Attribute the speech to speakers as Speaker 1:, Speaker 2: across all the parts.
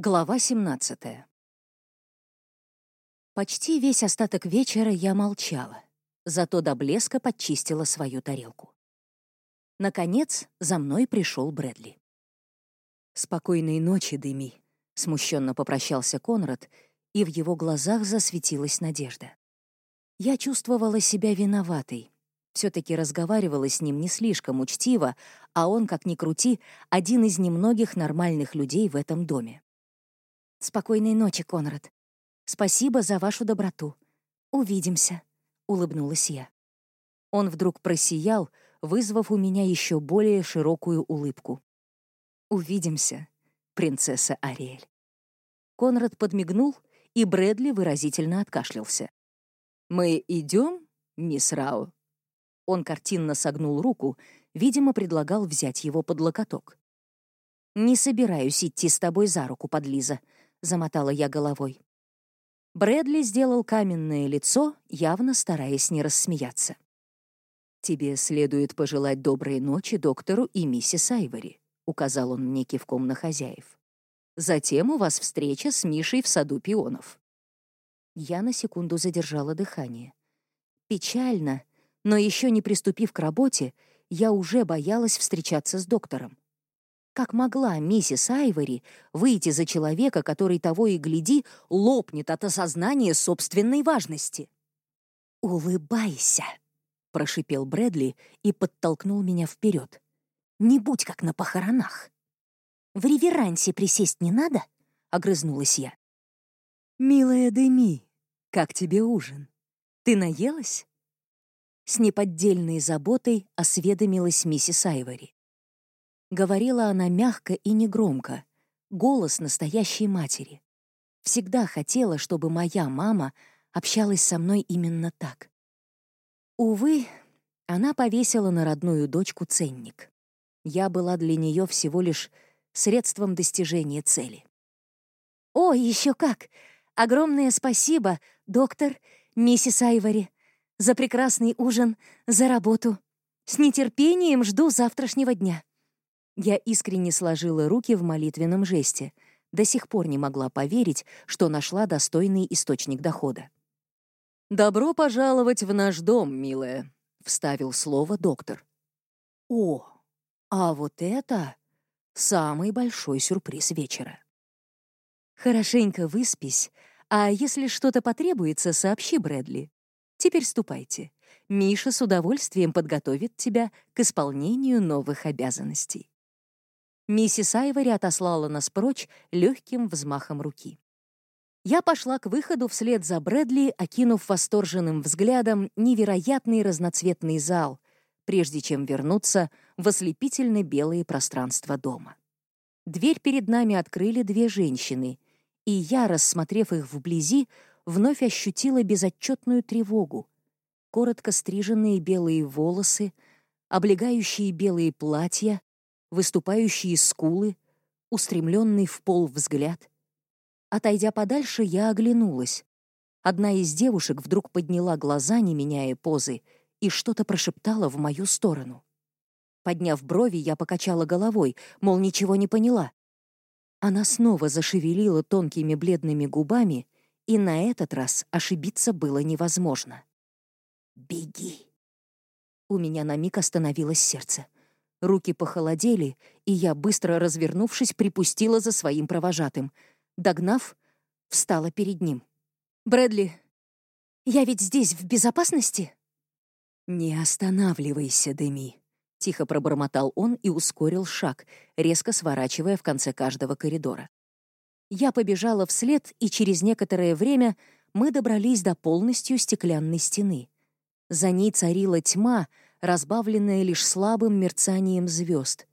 Speaker 1: Глава 17 Почти весь остаток вечера я молчала, зато до блеска подчистила свою тарелку. Наконец, за мной пришел Брэдли. «Спокойной ночи, Деми», — смущенно попрощался Конрад, и в его глазах засветилась надежда. Я чувствовала себя виноватой. все таки разговаривала с ним не слишком учтиво, а он, как ни крути, один из немногих нормальных людей в этом доме. «Спокойной ночи, Конрад. Спасибо за вашу доброту. Увидимся», — улыбнулась я. Он вдруг просиял, вызвав у меня еще более широкую улыбку. «Увидимся, принцесса Ариэль». Конрад подмигнул, и Брэдли выразительно откашлялся. «Мы идем, мисс Рау?» Он картинно согнул руку, видимо, предлагал взять его под локоток. «Не собираюсь идти с тобой за руку, подлиза», — замотала я головой. Брэдли сделал каменное лицо, явно стараясь не рассмеяться. «Тебе следует пожелать доброй ночи доктору и миссис Айвори», — указал он мне кивком на хозяев. «Затем у вас встреча с Мишей в саду пионов». Я на секунду задержала дыхание. Печально, но еще не приступив к работе, я уже боялась встречаться с доктором. Как могла миссис Айвори выйти за человека, который того и гляди лопнет от осознания собственной важности? «Улыбайся», — прошипел Брэдли и подтолкнул меня вперед. «Не будь как на похоронах». «В реверансе присесть не надо?» — огрызнулась я. «Милая Деми, как тебе ужин? Ты наелась?» С неподдельной заботой осведомилась миссис Айвори. Говорила она мягко и негромко, голос настоящей матери. Всегда хотела, чтобы моя мама общалась со мной именно так. Увы, она повесила на родную дочку ценник. Я была для нее всего лишь средством достижения цели. «О, еще как! Огромное спасибо, доктор, миссис Айвори, за прекрасный ужин, за работу. С нетерпением жду завтрашнего дня». Я искренне сложила руки в молитвенном жесте. До сих пор не могла поверить, что нашла достойный источник дохода. «Добро пожаловать в наш дом, милая», — вставил слово доктор. «О, а вот это самый большой сюрприз вечера». «Хорошенько выспись, а если что-то потребуется, сообщи Брэдли. Теперь ступайте. Миша с удовольствием подготовит тебя к исполнению новых обязанностей». Миссис Айвори отослала нас прочь легким взмахом руки. Я пошла к выходу вслед за Брэдли, окинув восторженным взглядом невероятный разноцветный зал, прежде чем вернуться в ослепительно белые пространства дома. Дверь перед нами открыли две женщины, и я, рассмотрев их вблизи, вновь ощутила безотчетную тревогу. Коротко стриженные белые волосы, облегающие белые платья, выступающие скулы, устремленный в пол взгляд. Отойдя подальше, я оглянулась. Одна из девушек вдруг подняла глаза, не меняя позы, и что-то прошептала в мою сторону. Подняв брови, я покачала головой, мол, ничего не поняла. Она снова зашевелила тонкими бледными губами, и на этот раз ошибиться было невозможно. «Беги!» У меня на миг остановилось сердце. Руки похолодели, и я, быстро развернувшись, припустила за своим провожатым. Догнав, встала перед ним. «Брэдли, я ведь здесь в безопасности?» «Не останавливайся, Деми», — тихо пробормотал он и ускорил шаг, резко сворачивая в конце каждого коридора. Я побежала вслед, и через некоторое время мы добрались до полностью стеклянной стены. За ней царила тьма, разбавленная лишь слабым мерцанием звезд.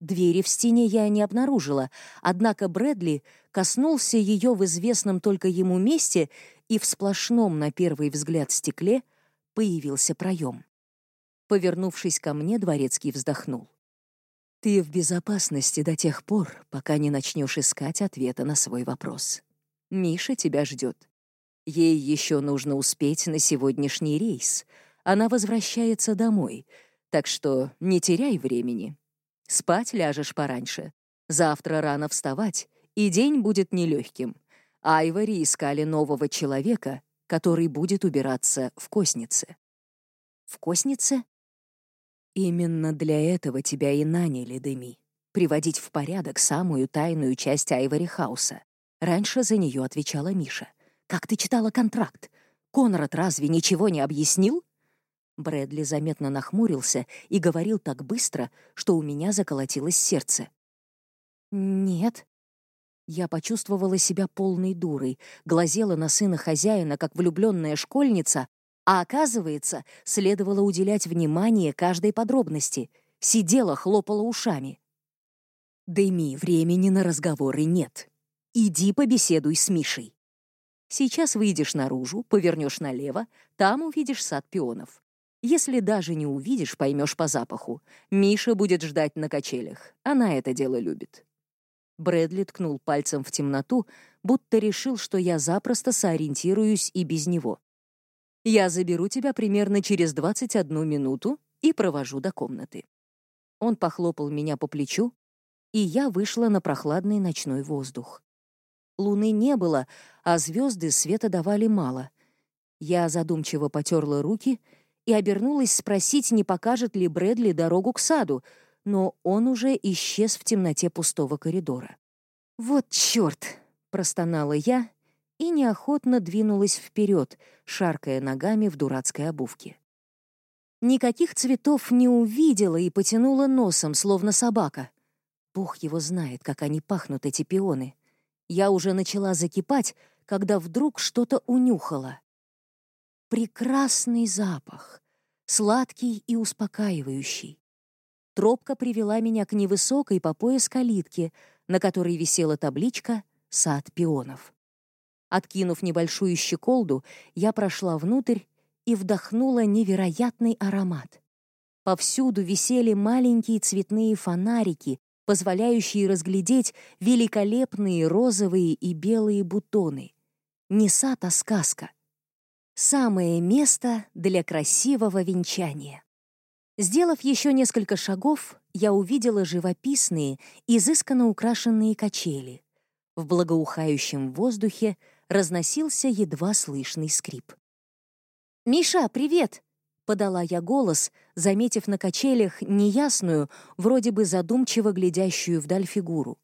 Speaker 1: Двери в стене я не обнаружила, однако Брэдли коснулся ее в известном только ему месте, и в сплошном, на первый взгляд, стекле появился проем. Повернувшись ко мне, дворецкий вздохнул. «Ты в безопасности до тех пор, пока не начнешь искать ответа на свой вопрос. Миша тебя ждет. Ей еще нужно успеть на сегодняшний рейс. Она возвращается домой, так что не теряй времени. Спать ляжешь пораньше. Завтра рано вставать, и день будет нелегким. Айвори искали нового человека, который будет убираться в коснице. В коснице? Именно для этого тебя и наняли, Деми. Приводить в порядок самую тайную часть Айвори Хауса. Раньше за нее отвечала Миша. «Как ты читала контракт? Конрад разве ничего не объяснил?» Брэдли заметно нахмурился и говорил так быстро, что у меня заколотилось сердце. «Нет». Я почувствовала себя полной дурой, глазела на сына хозяина, как влюбленная школьница, а оказывается, следовало уделять внимание каждой подробности. Сидела, хлопала ушами. «Дэми, времени на разговоры нет. Иди побеседуй с Мишей. Сейчас выйдешь наружу, повернешь налево, там увидишь сад пионов. Если даже не увидишь, поймешь по запаху. Миша будет ждать на качелях. Она это дело любит. Брэдли ткнул пальцем в темноту, будто решил, что я запросто сориентируюсь и без него. «Я заберу тебя примерно через 21 минуту и провожу до комнаты». Он похлопал меня по плечу, и я вышла на прохладный ночной воздух. Луны не было, а звезды света давали мало. Я задумчиво потерла руки и обернулась спросить, не покажет ли Брэдли дорогу к саду, но он уже исчез в темноте пустого коридора. «Вот чёрт!» — простонала я и неохотно двинулась вперед, шаркая ногами в дурацкой обувке. Никаких цветов не увидела и потянула носом, словно собака. Бог его знает, как они пахнут, эти пионы. Я уже начала закипать, когда вдруг что-то унюхала. Прекрасный запах, сладкий и успокаивающий. Тропка привела меня к невысокой по пояс калитке, на которой висела табличка «Сад пионов». Откинув небольшую щеколду, я прошла внутрь и вдохнула невероятный аромат. Повсюду висели маленькие цветные фонарики, позволяющие разглядеть великолепные розовые и белые бутоны. Не сад, а сказка. Самое место для красивого венчания. Сделав еще несколько шагов, я увидела живописные, изысканно украшенные качели. В благоухающем воздухе разносился едва слышный скрип. «Миша, привет!» — подала я голос, заметив на качелях неясную, вроде бы задумчиво глядящую вдаль фигуру.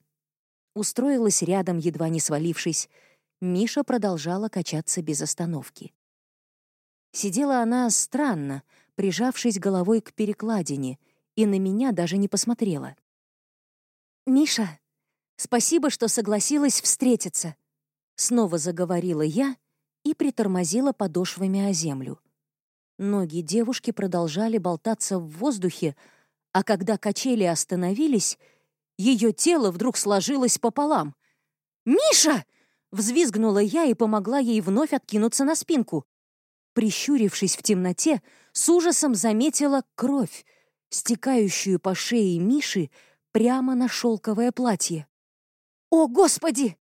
Speaker 1: Устроилась рядом, едва не свалившись. Миша продолжала качаться без остановки. Сидела она странно, прижавшись головой к перекладине, и на меня даже не посмотрела. «Миша, спасибо, что согласилась встретиться», — снова заговорила я и притормозила подошвами о землю. Ноги девушки продолжали болтаться в воздухе, а когда качели остановились, ее тело вдруг сложилось пополам. «Миша!» — взвизгнула я и помогла ей вновь откинуться на спинку. Прищурившись в темноте, с ужасом заметила кровь, стекающую по шее Миши прямо на шелковое платье. «О, Господи!»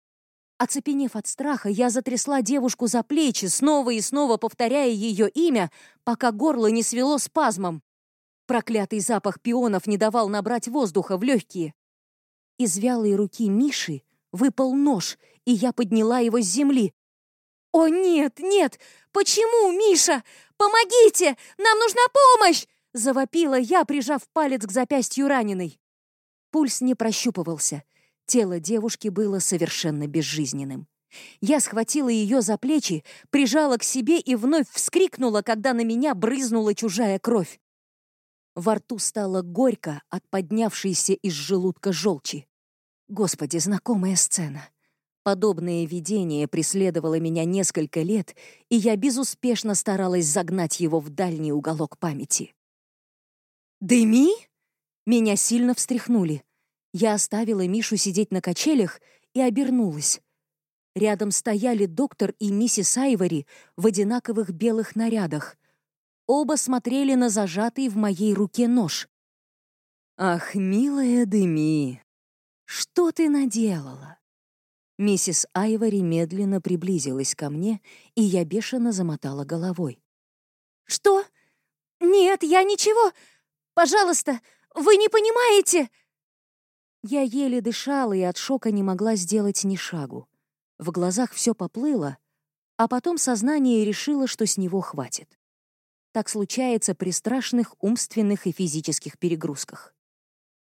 Speaker 1: Оцепенев от страха, я затрясла девушку за плечи, снова и снова повторяя ее имя, пока горло не свело спазмом. Проклятый запах пионов не давал набрать воздуха в легкие. Из вялой руки Миши выпал нож, и я подняла его с земли. «О, нет, нет! Почему, Миша? Помогите! Нам нужна помощь!» Завопила я, прижав палец к запястью раненой. Пульс не прощупывался. Тело девушки было совершенно безжизненным. Я схватила ее за плечи, прижала к себе и вновь вскрикнула, когда на меня брызнула чужая кровь. Во рту стало горько от поднявшейся из желудка желчи. Господи, знакомая сцена. Подобное видение преследовало меня несколько лет, и я безуспешно старалась загнать его в дальний уголок памяти. «Дыми?» Меня сильно встряхнули. Я оставила Мишу сидеть на качелях и обернулась. Рядом стояли доктор и миссис Айвори в одинаковых белых нарядах. Оба смотрели на зажатый в моей руке нож. «Ах, милая Дыми, что ты наделала?» Миссис Айвори медленно приблизилась ко мне, и я бешено замотала головой. «Что? Нет, я ничего! Пожалуйста, вы не понимаете!» Я еле дышала и от шока не могла сделать ни шагу. В глазах все поплыло, а потом сознание решило, что с него хватит. Так случается при страшных умственных и физических перегрузках.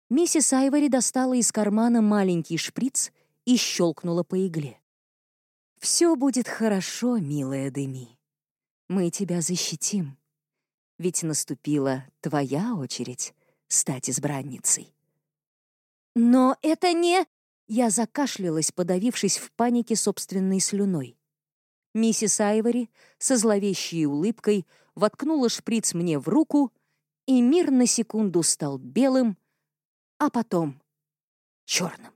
Speaker 1: Миссис Айвори достала из кармана маленький шприц и щелкнула по игле. «Все будет хорошо, милая Деми. Мы тебя защитим. Ведь наступила твоя очередь стать избранницей». «Но это не...» Я закашлялась, подавившись в панике собственной слюной. Миссис Айвори со зловещей улыбкой воткнула шприц мне в руку, и мир на секунду стал белым, а потом черным.